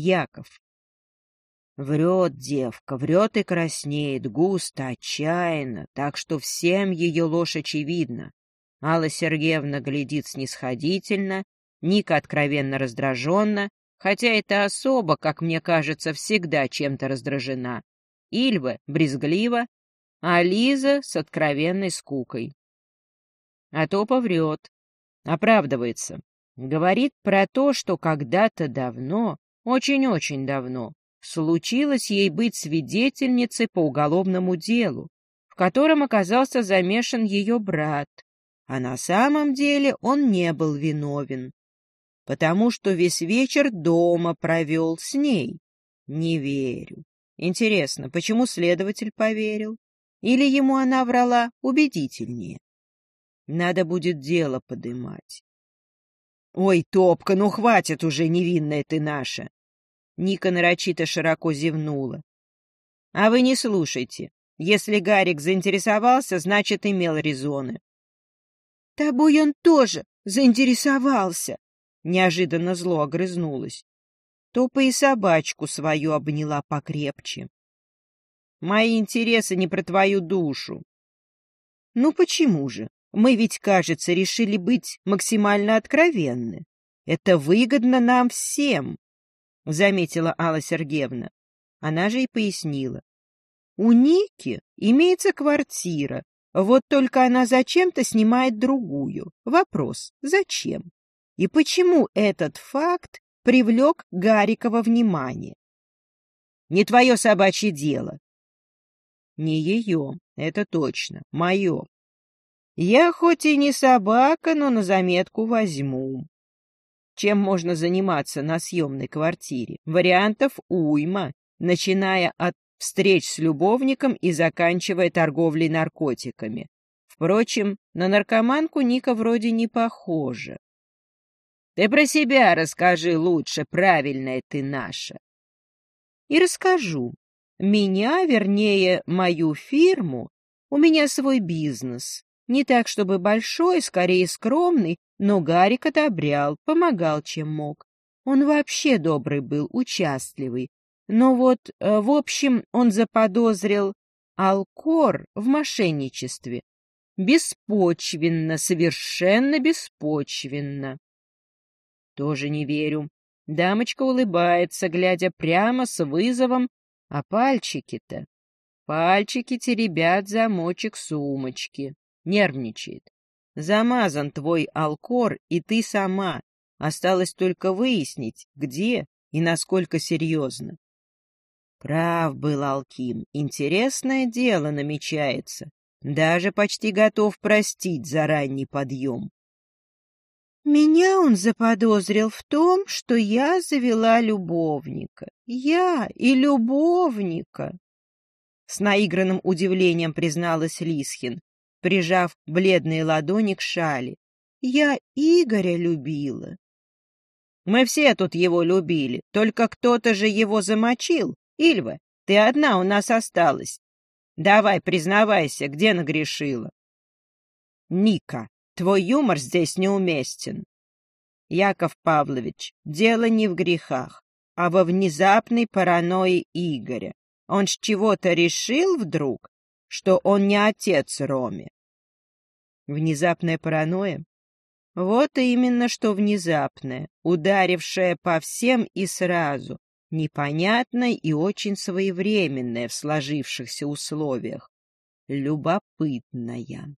Яков. Врет девка, врет и краснеет, густо, отчаянно, так что всем ее ложь очевидна. Алла Сергеевна глядит снисходительно, Ника откровенно раздраженно, хотя это особо, как мне кажется, всегда чем-то раздражена. Ильва брезгливо, а Лиза с откровенной скукой. А то поврет, оправдывается, говорит про то, что когда-то давно, очень-очень давно, случилось ей быть свидетельницей по уголовному делу, в котором оказался замешан ее брат, а на самом деле он не был виновен, потому что весь вечер дома провел с ней. Не верю. Интересно, почему следователь поверил? Или ему она врала убедительнее? Надо будет дело подымать. Ой, Топка, ну хватит уже, невинная ты наша! Ника нарочито широко зевнула. А вы не слушайте. Если Гарик заинтересовался, значит, имел резоны. Тобой он тоже заинтересовался. Неожиданно зло огрызнулась. Топа и собачку свою обняла покрепче. Мои интересы не про твою душу. Ну почему же? Мы ведь, кажется, решили быть максимально откровенны. Это выгодно нам всем заметила Алла Сергеевна. Она же и пояснила. У Ники имеется квартира, вот только она зачем-то снимает другую. Вопрос, зачем? И почему этот факт привлек Гарикова внимание? Не твое собачье дело. Не ее, это точно, мое. Я хоть и не собака, но на заметку возьму чем можно заниматься на съемной квартире. Вариантов уйма, начиная от встреч с любовником и заканчивая торговлей наркотиками. Впрочем, на наркоманку Ника вроде не похожа. Ты про себя расскажи лучше, правильная ты наша. И расскажу. Меня, вернее, мою фирму, у меня свой бизнес. Не так, чтобы большой, скорее скромный, но Гарик одобрял, помогал, чем мог. Он вообще добрый был, участливый. Но вот, э, в общем, он заподозрил Алкор в мошенничестве. Беспочвенно, совершенно беспочвенно. Тоже не верю. Дамочка улыбается, глядя прямо с вызовом, а пальчики-то... Пальчики теребят замочек сумочки. Нервничает. Замазан твой алкор и ты сама. Осталось только выяснить, где и насколько серьезно. Прав был Алким, интересное дело намечается. Даже почти готов простить за ранний подъем. Меня он заподозрил в том, что я завела любовника. Я и любовника. С наигранным удивлением призналась Лисхин прижав бледные ладони к шали. Я Игоря любила. Мы все тут его любили, только кто-то же его замочил. Ильва, ты одна у нас осталась. Давай, признавайся, где нагрешила. Ника, твой юмор здесь неуместен. Яков Павлович, дело не в грехах, а во внезапной паранойи Игоря. Он с чего-то решил вдруг, что он не отец Роме. Внезапная паранойя? Вот именно что внезапная, ударившая по всем и сразу, непонятная и очень своевременная в сложившихся условиях, любопытная.